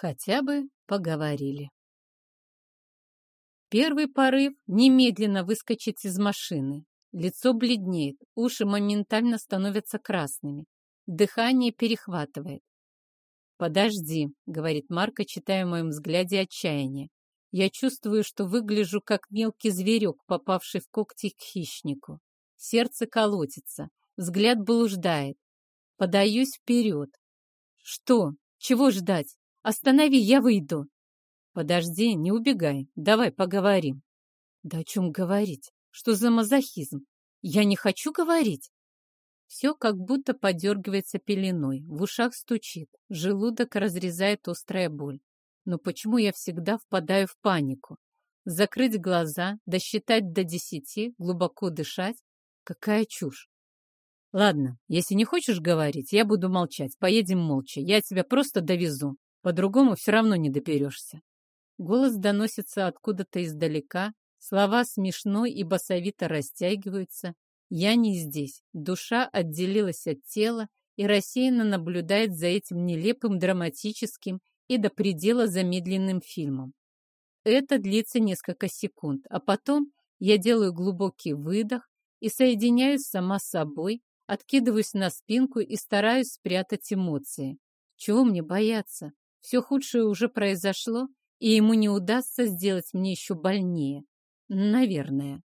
Хотя бы поговорили. Первый порыв — немедленно выскочить из машины. Лицо бледнеет, уши моментально становятся красными. Дыхание перехватывает. «Подожди», — говорит Марка, читая в моем взгляде отчаяние. Я чувствую, что выгляжу как мелкий зверек, попавший в когти к хищнику. Сердце колотится, взгляд блуждает. Подаюсь вперед. Что? Чего ждать? Останови, я выйду. Подожди, не убегай. Давай поговорим. Да о чем говорить? Что за мазохизм? Я не хочу говорить. Все как будто подергивается пеленой, в ушах стучит, желудок разрезает острая боль. Но почему я всегда впадаю в панику? Закрыть глаза, досчитать до десяти, глубоко дышать? Какая чушь! Ладно, если не хочешь говорить, я буду молчать. Поедем молча. Я тебя просто довезу. По-другому все равно не доберешься. Голос доносится откуда-то издалека. Слова смешно и басовито растягиваются. Я не здесь. Душа отделилась от тела и рассеянно наблюдает за этим нелепым драматическим и до предела замедленным фильмом. Это длится несколько секунд, а потом я делаю глубокий выдох и соединяюсь сама с собой, откидываюсь на спинку и стараюсь спрятать эмоции. Чего мне бояться? Все худшее уже произошло, и ему не удастся сделать мне еще больнее. Наверное.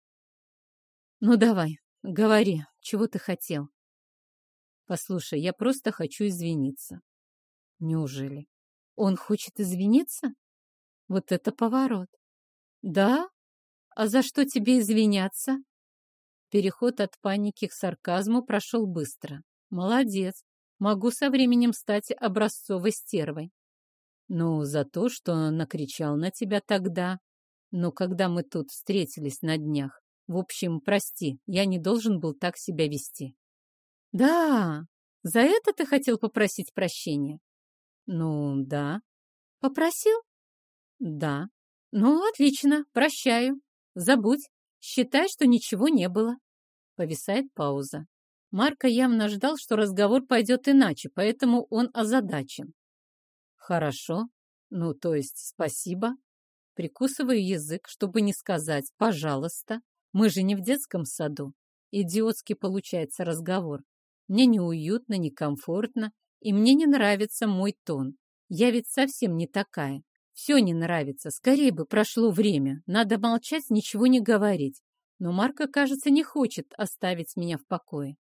Ну давай, Говори, чего ты хотел? Послушай, я просто хочу извиниться. Неужели? Он хочет извиниться? Вот это поворот. Да? А за что тебе извиняться? Переход от паники к сарказму прошел быстро. Молодец. Могу со временем стать образцовой стервой. Ну, за то, что накричал на тебя тогда. Но когда мы тут встретились на днях, в общем, прости, я не должен был так себя вести. Да, за это ты хотел попросить прощения? Ну, да. Попросил? Да. Ну, отлично, прощаю. Забудь. Считай, что ничего не было. Повисает пауза. Марко явно ждал, что разговор пойдет иначе, поэтому он озадачен. Хорошо. Ну, то есть спасибо. Прикусываю язык, чтобы не сказать «пожалуйста». Мы же не в детском саду. Идиотский получается разговор. Мне неуютно, некомфортно, и мне не нравится мой тон. Я ведь совсем не такая. Все не нравится. Скорее бы прошло время. Надо молчать, ничего не говорить. Но Марка, кажется, не хочет оставить меня в покое.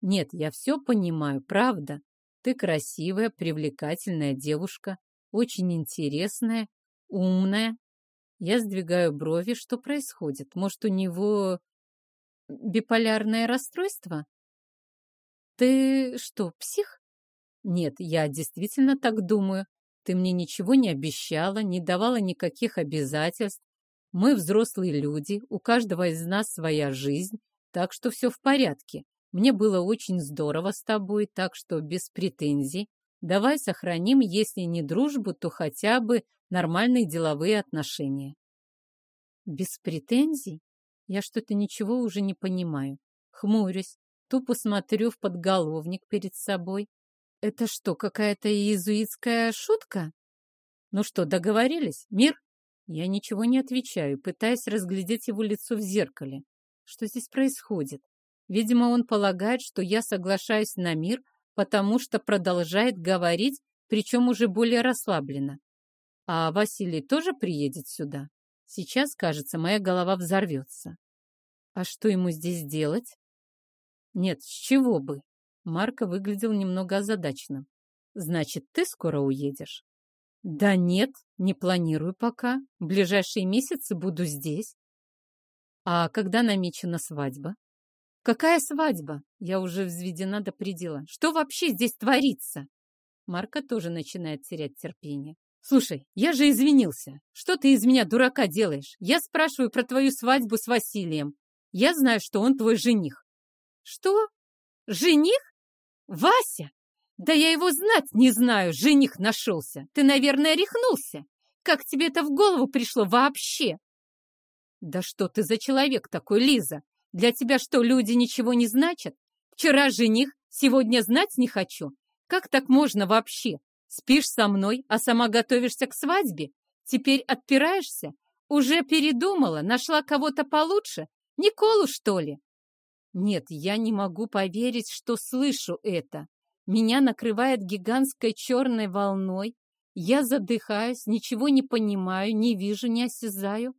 Нет, я все понимаю, правда. Ты красивая, привлекательная девушка, очень интересная, умная, я сдвигаю брови. Что происходит? Может, у него биполярное расстройство? Ты что, псих? Нет, я действительно так думаю. Ты мне ничего не обещала, не давала никаких обязательств. Мы взрослые люди, у каждого из нас своя жизнь, так что все в порядке. Мне было очень здорово с тобой, так что без претензий. Давай сохраним, если не дружбу, то хотя бы нормальные деловые отношения. Без претензий? Я что-то ничего уже не понимаю. Хмурюсь, тупо смотрю в подголовник перед собой. Это что, какая-то иезуитская шутка? Ну что, договорились? Мир? Я ничего не отвечаю, пытаясь разглядеть его лицо в зеркале. Что здесь происходит? Видимо, он полагает, что я соглашаюсь на мир, потому что продолжает говорить, причем уже более расслабленно. А Василий тоже приедет сюда? Сейчас, кажется, моя голова взорвется. А что ему здесь делать? Нет, с чего бы? Марко выглядел немного озадаченным. Значит, ты скоро уедешь? Да нет, не планирую пока. В ближайшие месяцы буду здесь. А когда намечена свадьба? Какая свадьба? Я уже взведена до предела. Что вообще здесь творится? Марка тоже начинает терять терпение. Слушай, я же извинился. Что ты из меня дурака делаешь? Я спрашиваю про твою свадьбу с Василием. Я знаю, что он твой жених. Что? Жених? Вася? Да я его знать не знаю, жених нашелся. Ты, наверное, рехнулся. Как тебе это в голову пришло вообще? Да что ты за человек такой, Лиза? Для тебя что, люди ничего не значат? Вчера жених, сегодня знать не хочу. Как так можно вообще? Спишь со мной, а сама готовишься к свадьбе? Теперь отпираешься? Уже передумала? Нашла кого-то получше? Николу, что ли? Нет, я не могу поверить, что слышу это. Меня накрывает гигантской черной волной. Я задыхаюсь, ничего не понимаю, не вижу, не осязаю.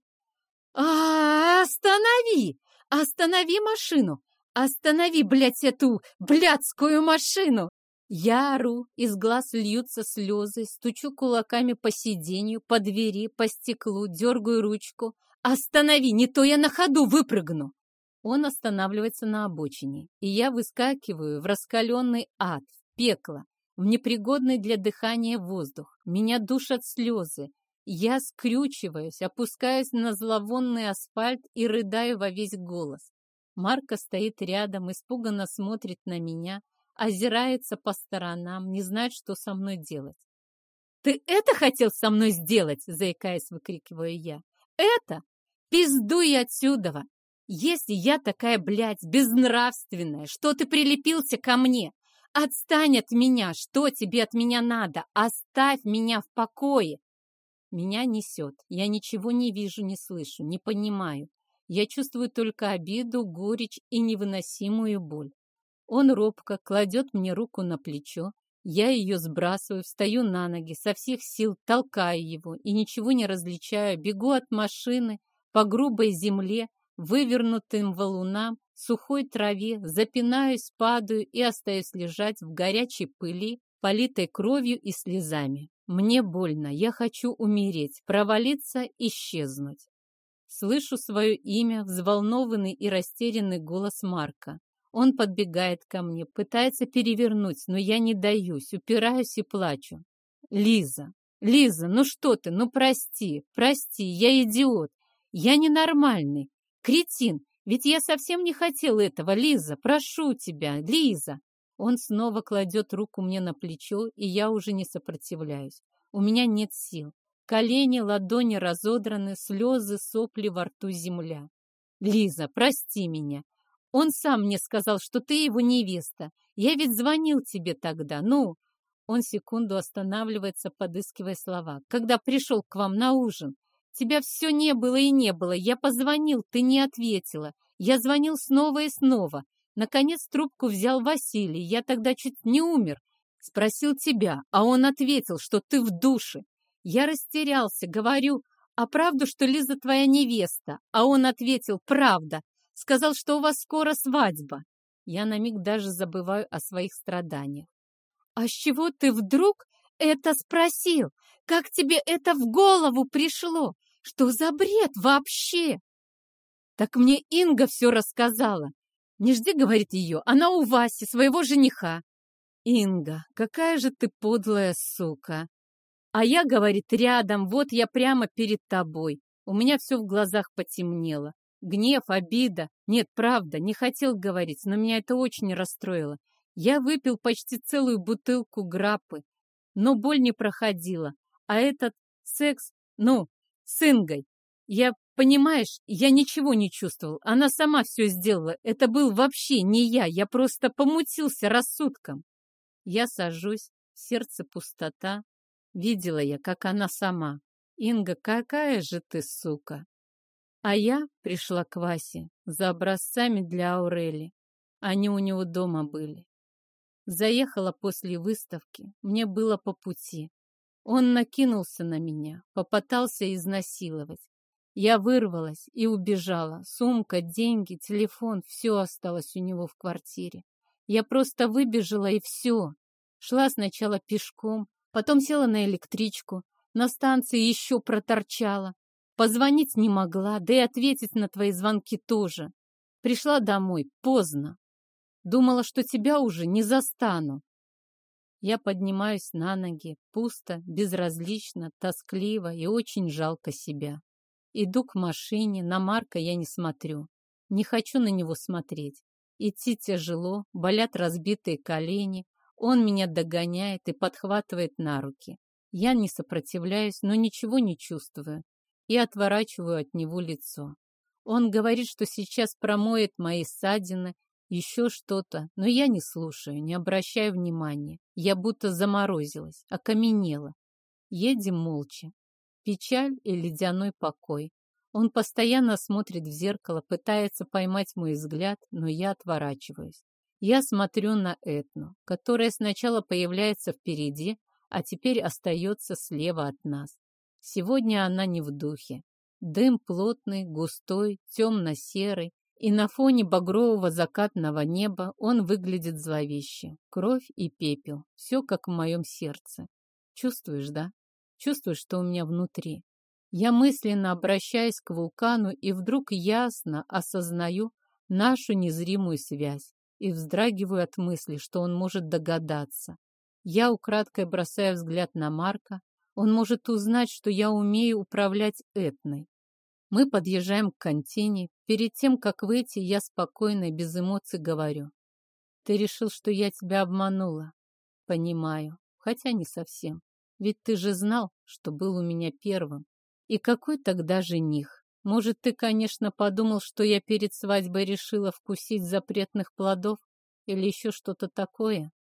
А, останови! Останови машину! Останови, блядь, эту блядскую машину! Я ору, из глаз льются слезы, стучу кулаками по сиденью, по двери, по стеклу, дергаю ручку. «Останови, не то я на ходу выпрыгну!» Он останавливается на обочине, и я выскакиваю в раскаленный ад, в пекло, в непригодный для дыхания воздух. Меня душат слезы. Я скрючиваюсь, опускаюсь на зловонный асфальт и рыдаю во весь голос. Марка стоит рядом, испуганно смотрит на меня, озирается по сторонам, не знает, что со мной делать. «Ты это хотел со мной сделать?» — заикаясь, выкрикиваю я. «Это? Пиздуй отсюда! Если я такая, блядь, безнравственная, что ты прилепился ко мне? Отстань от меня! Что тебе от меня надо? Оставь меня в покое!» Меня несет. Я ничего не вижу, не слышу, не понимаю. Я чувствую только обиду, горечь и невыносимую боль. Он робко кладет мне руку на плечо, я ее сбрасываю, встаю на ноги, со всех сил толкаю его и ничего не различаю, бегу от машины по грубой земле, вывернутым валунам, сухой траве, запинаюсь, падаю и остаюсь лежать в горячей пыли, политой кровью и слезами. Мне больно, я хочу умереть, провалиться, исчезнуть. Слышу свое имя, взволнованный и растерянный голос Марка. Он подбегает ко мне, пытается перевернуть, но я не даюсь, упираюсь и плачу. Лиза, Лиза, ну что ты, ну прости, прости, я идиот, я ненормальный, кретин, ведь я совсем не хотел этого, Лиза, прошу тебя, Лиза. Он снова кладет руку мне на плечо, и я уже не сопротивляюсь. У меня нет сил. Колени, ладони разодраны, слезы, сопли во рту земля. Лиза, прости меня. Он сам мне сказал, что ты его невеста. Я ведь звонил тебе тогда, ну...» Он секунду останавливается, подыскивая слова. «Когда пришел к вам на ужин, тебя все не было и не было. Я позвонил, ты не ответила. Я звонил снова и снова. Наконец трубку взял Василий. Я тогда чуть не умер. Спросил тебя, а он ответил, что ты в душе. Я растерялся, говорю, а правду, что Лиза твоя невеста? А он ответил, правда. Сказал, что у вас скоро свадьба. Я на миг даже забываю о своих страданиях. А с чего ты вдруг это спросил? Как тебе это в голову пришло? Что за бред вообще? Так мне Инга все рассказала. Не жди, говорит ее, она у Васи, своего жениха. Инга, какая же ты подлая сука. А я, говорит, рядом, вот я прямо перед тобой. У меня все в глазах потемнело. Гнев, обида. Нет, правда, не хотел говорить, но меня это очень расстроило. Я выпил почти целую бутылку граппы, но боль не проходила. А этот секс, ну, с Ингой. Я, понимаешь, я ничего не чувствовал. Она сама все сделала. Это был вообще не я. Я просто помутился рассудком. Я сажусь, сердце пустота. Видела я, как она сама. Инга, какая же ты сука! А я пришла к Васе за образцами для Аурели. Они у него дома были. Заехала после выставки, мне было по пути. Он накинулся на меня, попытался изнасиловать. Я вырвалась и убежала. Сумка, деньги, телефон — все осталось у него в квартире. Я просто выбежала и все. Шла сначала пешком, потом села на электричку, на станции еще проторчала, Позвонить не могла, да и ответить на твои звонки тоже. Пришла домой поздно. Думала, что тебя уже не застану. Я поднимаюсь на ноги, пусто, безразлично, тоскливо и очень жалко себя. Иду к машине, на Марка я не смотрю. Не хочу на него смотреть. Идти тяжело, болят разбитые колени. Он меня догоняет и подхватывает на руки. Я не сопротивляюсь, но ничего не чувствую и отворачиваю от него лицо. Он говорит, что сейчас промоет мои ссадины, еще что-то, но я не слушаю, не обращаю внимания. Я будто заморозилась, окаменела. Едем молча. Печаль и ледяной покой. Он постоянно смотрит в зеркало, пытается поймать мой взгляд, но я отворачиваюсь. Я смотрю на Этну, которая сначала появляется впереди, а теперь остается слева от нас. Сегодня она не в духе. Дым плотный, густой, темно-серый, и на фоне багрового закатного неба он выглядит зловеще. Кровь и пепел, все как в моем сердце. Чувствуешь, да? Чувствуешь, что у меня внутри. Я мысленно обращаюсь к вулкану и вдруг ясно осознаю нашу незримую связь и вздрагиваю от мысли, что он может догадаться. Я украдкой бросаю взгляд на Марка. Он может узнать, что я умею управлять Этной. Мы подъезжаем к контине. Перед тем, как выйти, я спокойно и без эмоций говорю. Ты решил, что я тебя обманула. Понимаю, хотя не совсем. Ведь ты же знал, что был у меня первым. И какой тогда жених? Может, ты, конечно, подумал, что я перед свадьбой решила вкусить запретных плодов или еще что-то такое?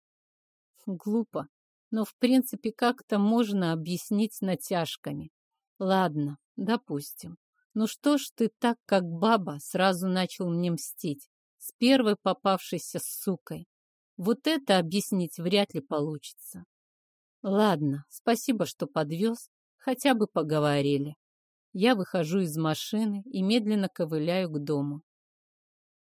Глупо, но в принципе как-то можно объяснить натяжками. Ладно, допустим. Ну что ж ты так, как баба, сразу начал мне мстить? С первой попавшейся сукой. Вот это объяснить вряд ли получится. Ладно, спасибо, что подвез. Хотя бы поговорили. Я выхожу из машины и медленно ковыляю к дому.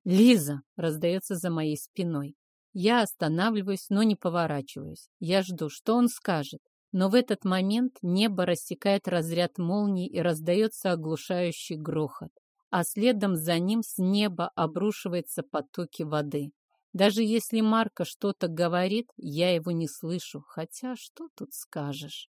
«Лиза!» — раздается за моей спиной. Я останавливаюсь, но не поворачиваюсь. Я жду, что он скажет. Но в этот момент небо рассекает разряд молний и раздается оглушающий грохот, а следом за ним с неба обрушиваются потоки воды. Даже если Марка что-то говорит, я его не слышу, хотя что тут скажешь?